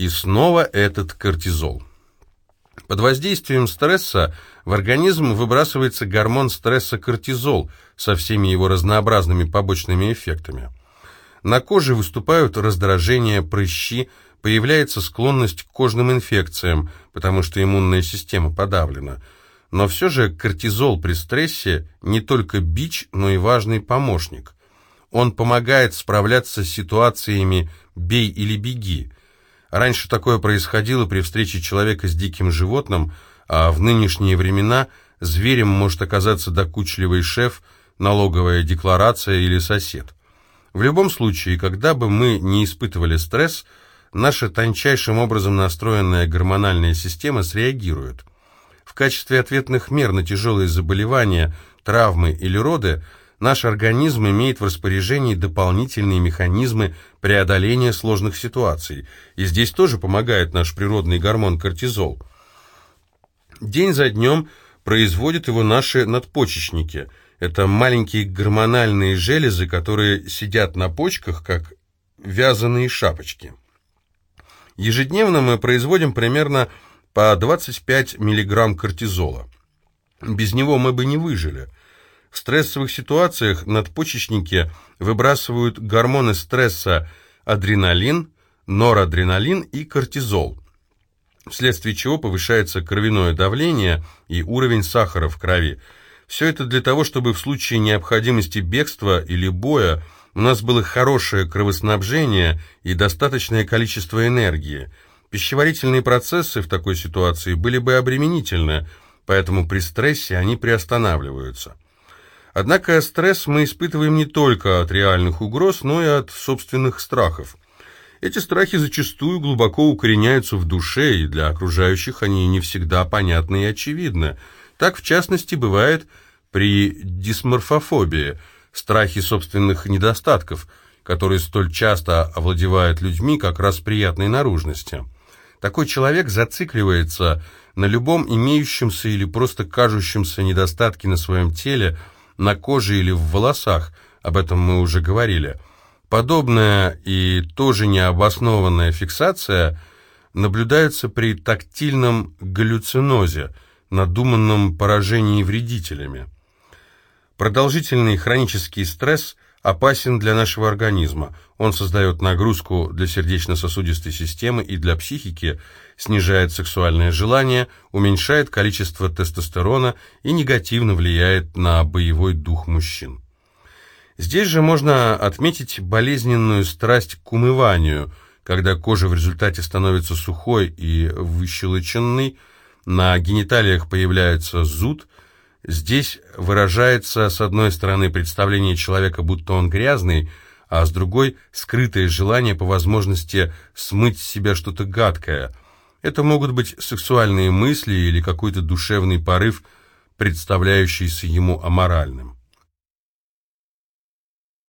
И снова этот кортизол. Под воздействием стресса в организм выбрасывается гормон стресса кортизол со всеми его разнообразными побочными эффектами. На коже выступают раздражения, прыщи, появляется склонность к кожным инфекциям, потому что иммунная система подавлена. Но все же кортизол при стрессе не только бич, но и важный помощник. Он помогает справляться с ситуациями «бей или беги», Раньше такое происходило при встрече человека с диким животным, а в нынешние времена зверем может оказаться докучливый шеф, налоговая декларация или сосед. В любом случае, когда бы мы не испытывали стресс, наша тончайшим образом настроенная гормональная система среагирует. В качестве ответных мер на тяжелые заболевания, травмы или роды – наш организм имеет в распоряжении дополнительные механизмы преодоления сложных ситуаций, и здесь тоже помогает наш природный гормон кортизол. День за днем производят его наши надпочечники. Это маленькие гормональные железы, которые сидят на почках, как вязаные шапочки. Ежедневно мы производим примерно по 25 мг кортизола. Без него мы бы не выжили – в стрессовых ситуациях надпочечники выбрасывают гормоны стресса адреналин, норадреналин и кортизол, вследствие чего повышается кровяное давление и уровень сахара в крови. Все это для того, чтобы в случае необходимости бегства или боя у нас было хорошее кровоснабжение и достаточное количество энергии. Пищеварительные процессы в такой ситуации были бы обременительны, поэтому при стрессе они приостанавливаются. Однако стресс мы испытываем не только от реальных угроз, но и от собственных страхов. Эти страхи зачастую глубоко укореняются в душе, и для окружающих они не всегда понятны и очевидны. Так, в частности, бывает при дисморфофобии, страхе собственных недостатков, которые столь часто овладевают людьми как раз приятной наружности. Такой человек зацикливается на любом имеющемся или просто кажущемся недостатке на своем теле – на коже или в волосах, об этом мы уже говорили. Подобная и тоже необоснованная фиксация наблюдается при тактильном галлюцинозе, надуманном поражении вредителями. Продолжительный хронический стресс – опасен для нашего организма. Он создает нагрузку для сердечно-сосудистой системы и для психики, снижает сексуальное желание, уменьшает количество тестостерона и негативно влияет на боевой дух мужчин. Здесь же можно отметить болезненную страсть к умыванию, когда кожа в результате становится сухой и выщелоченной, на гениталиях появляется зуд – Здесь выражается, с одной стороны, представление человека, будто он грязный, а с другой – скрытое желание по возможности смыть с себя что-то гадкое. Это могут быть сексуальные мысли или какой-то душевный порыв, представляющийся ему аморальным.